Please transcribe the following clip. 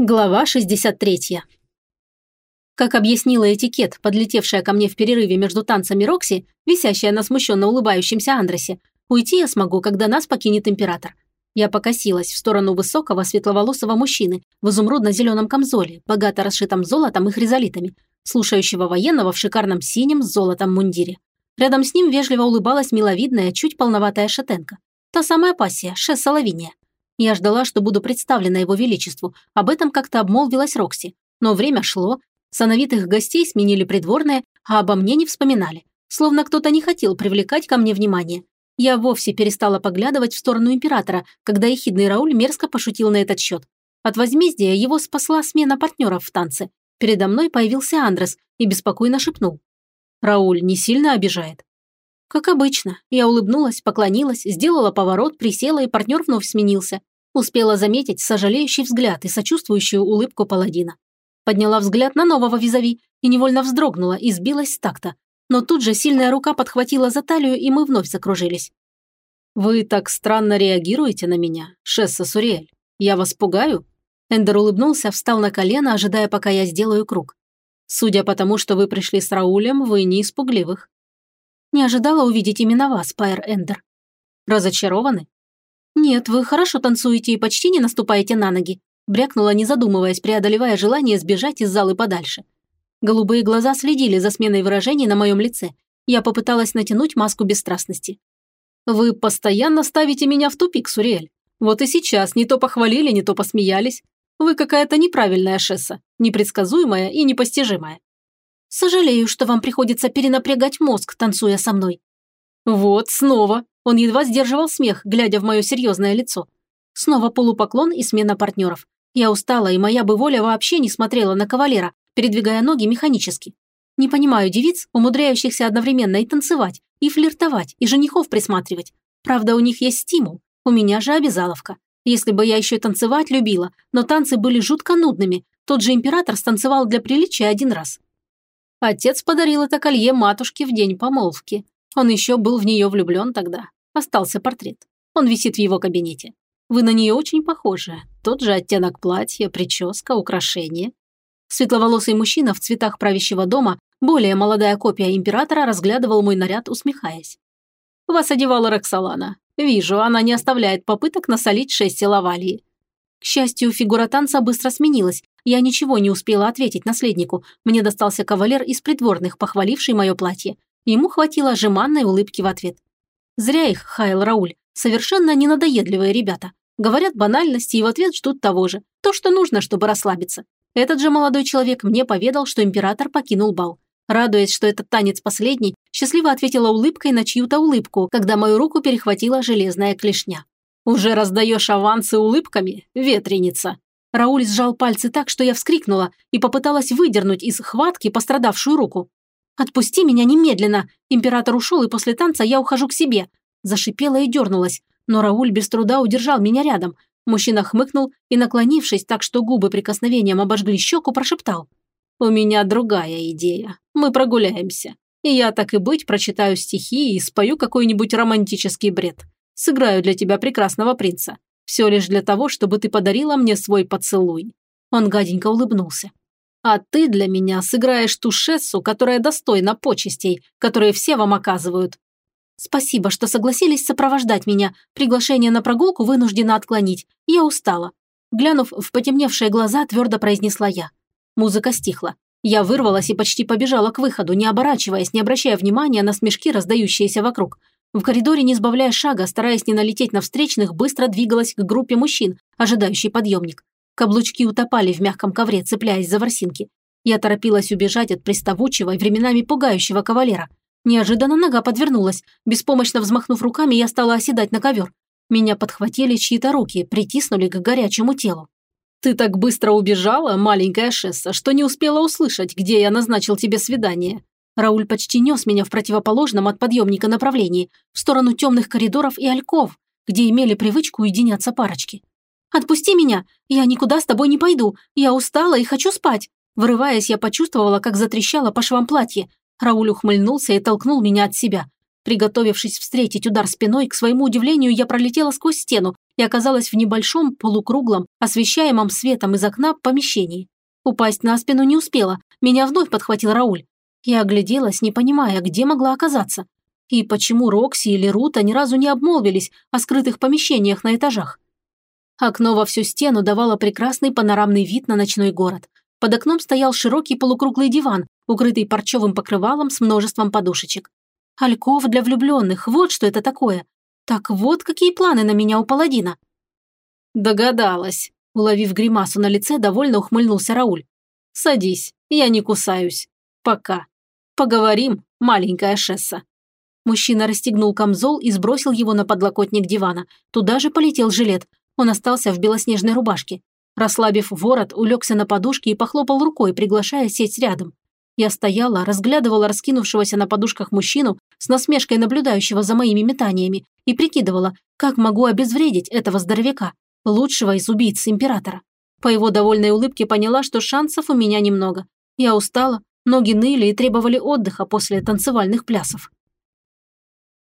Глава 63. Как объяснила этикет, подлетевшая ко мне в перерыве между танцами Рокси, висящая на смущенно улыбающемся Андресе, уйти я смогу, когда нас покинет император. Я покосилась в сторону высокого светловолосого мужчины в изумрудно-зеленом камзоле, богато расшитом золотом и хризолитами, слушающего военного в шикарном синем с золотом мундире. Рядом с ним вежливо улыбалась миловидная, чуть полноватая шатенка. Та самая пассия, Шесса Лавиния. Я ждала, что буду представлена его величеству. Об этом как-то обмолвилась Рокси. Но время шло, сановитых гостей сменили придворные, а обо мне не вспоминали. Словно кто-то не хотел привлекать ко мне внимание. Я вовсе перестала поглядывать в сторону императора, когда ехидный Рауль мерзко пошутил на этот счет. От возмездия его спасла смена партнеров в танце. Передо мной появился Андрес и беспокойно шепнул. «Рауль не сильно обижает?» Как обычно, я улыбнулась, поклонилась, сделала поворот, присела, и партнер вновь сменился. Успела заметить сожалеющий взгляд и сочувствующую улыбку паладина. Подняла взгляд на нового визави и невольно вздрогнула и сбилась с такта. Но тут же сильная рука подхватила за талию, и мы вновь закружились. «Вы так странно реагируете на меня, Шесса Суриэль. Я вас пугаю?» Эндер улыбнулся, встал на колено, ожидая, пока я сделаю круг. «Судя по тому, что вы пришли с Раулем, вы не испугливых». «Не ожидала увидеть именно вас, Пайер Эндер». «Разочарованы?» «Нет, вы хорошо танцуете и почти не наступаете на ноги», брякнула, не задумываясь, преодолевая желание сбежать из залы подальше. Голубые глаза следили за сменой выражений на моем лице. Я попыталась натянуть маску бесстрастности. «Вы постоянно ставите меня в тупик, Сурель. Вот и сейчас не то похвалили, не то посмеялись. Вы какая-то неправильная шесса, непредсказуемая и непостижимая». «Сожалею, что вам приходится перенапрягать мозг, танцуя со мной». «Вот, снова», он едва сдерживал смех, глядя в мое серьезное лицо. Снова полупоклон и смена партнеров. Я устала, и моя бы воля вообще не смотрела на кавалера, передвигая ноги механически. Не понимаю девиц, умудряющихся одновременно и танцевать, и флиртовать, и женихов присматривать. Правда, у них есть стимул. У меня же обязаловка. Если бы я еще танцевать любила, но танцы были жутко нудными, тот же император станцевал для приличия один раз. Отец подарил это колье матушке в день помолвки. Он еще был в нее влюблен тогда. Остался портрет. Он висит в его кабинете. Вы на нее очень похожи. Тот же оттенок платья, прическа, украшения. Светловолосый мужчина в цветах правящего дома, более молодая копия императора, разглядывал мой наряд, усмехаясь. «Вас одевала Роксолана. Вижу, она не оставляет попыток насолить шесть лавалии». К счастью, фигура танца быстро сменилась. Я ничего не успела ответить наследнику. Мне достался кавалер из придворных, похваливший мое платье. Ему хватило жеманной улыбки в ответ. Зря их, Хайл Рауль, совершенно ненадоедливые ребята. Говорят банальности и в ответ ждут того же. То, что нужно, чтобы расслабиться. Этот же молодой человек мне поведал, что император покинул бал. Радуясь, что этот танец последний, счастливо ответила улыбкой на чью-то улыбку, когда мою руку перехватила железная клешня. «Уже раздаешь авансы улыбками, ветреница!» Рауль сжал пальцы так, что я вскрикнула и попыталась выдернуть из хватки пострадавшую руку. «Отпусти меня немедленно! Император ушел, и после танца я ухожу к себе!» Зашипела и дернулась, но Рауль без труда удержал меня рядом. Мужчина хмыкнул и, наклонившись так, что губы прикосновением обожгли щеку, прошептал. «У меня другая идея. Мы прогуляемся. И я, так и быть, прочитаю стихи и спою какой-нибудь романтический бред. Сыграю для тебя прекрасного принца. Все лишь для того, чтобы ты подарила мне свой поцелуй». Он гаденько улыбнулся. А ты для меня сыграешь ту шессу, которая достойна почестей, которые все вам оказывают. Спасибо, что согласились сопровождать меня. Приглашение на прогулку вынуждена отклонить. Я устала. Глянув в потемневшие глаза, твердо произнесла я. Музыка стихла. Я вырвалась и почти побежала к выходу, не оборачиваясь, не обращая внимания на смешки, раздающиеся вокруг. В коридоре, не сбавляя шага, стараясь не налететь на встречных, быстро двигалась к группе мужчин, ожидающей подъемник. Каблучки утопали в мягком ковре, цепляясь за ворсинки. Я торопилась убежать от приставучего и временами пугающего кавалера. Неожиданно нога подвернулась. Беспомощно взмахнув руками, я стала оседать на ковер. Меня подхватили чьи-то руки, притиснули к горячему телу. «Ты так быстро убежала, маленькая Шесса, что не успела услышать, где я назначил тебе свидание». Рауль почти нес меня в противоположном от подъемника направлении, в сторону темных коридоров и альков, где имели привычку уединяться парочки. «Отпусти меня! Я никуда с тобой не пойду! Я устала и хочу спать!» Вырываясь, я почувствовала, как затрещало по швам платье. Рауль ухмыльнулся и толкнул меня от себя. Приготовившись встретить удар спиной, к своему удивлению, я пролетела сквозь стену и оказалась в небольшом, полукруглом, освещаемом светом из окна помещении. Упасть на спину не успела, меня вновь подхватил Рауль. Я огляделась, не понимая, где могла оказаться. И почему Рокси или Рута ни разу не обмолвились о скрытых помещениях на этажах. Окно во всю стену давало прекрасный панорамный вид на ночной город. Под окном стоял широкий полукруглый диван, укрытый парчевым покрывалом с множеством подушечек. Альков для влюбленных, вот что это такое. Так вот, какие планы на меня у паладина. Догадалась. Уловив гримасу на лице, довольно ухмыльнулся Рауль. Садись, я не кусаюсь. Пока. Поговорим, маленькая Шесса. Мужчина расстегнул камзол и сбросил его на подлокотник дивана. Туда же полетел жилет. Он остался в белоснежной рубашке. Расслабив ворот, улегся на подушке и похлопал рукой, приглашая сесть рядом. Я стояла, разглядывала раскинувшегося на подушках мужчину с насмешкой наблюдающего за моими метаниями и прикидывала, как могу обезвредить этого здоровяка, лучшего из убийц императора. По его довольной улыбке поняла, что шансов у меня немного. Я устала, ноги ныли и требовали отдыха после танцевальных плясов.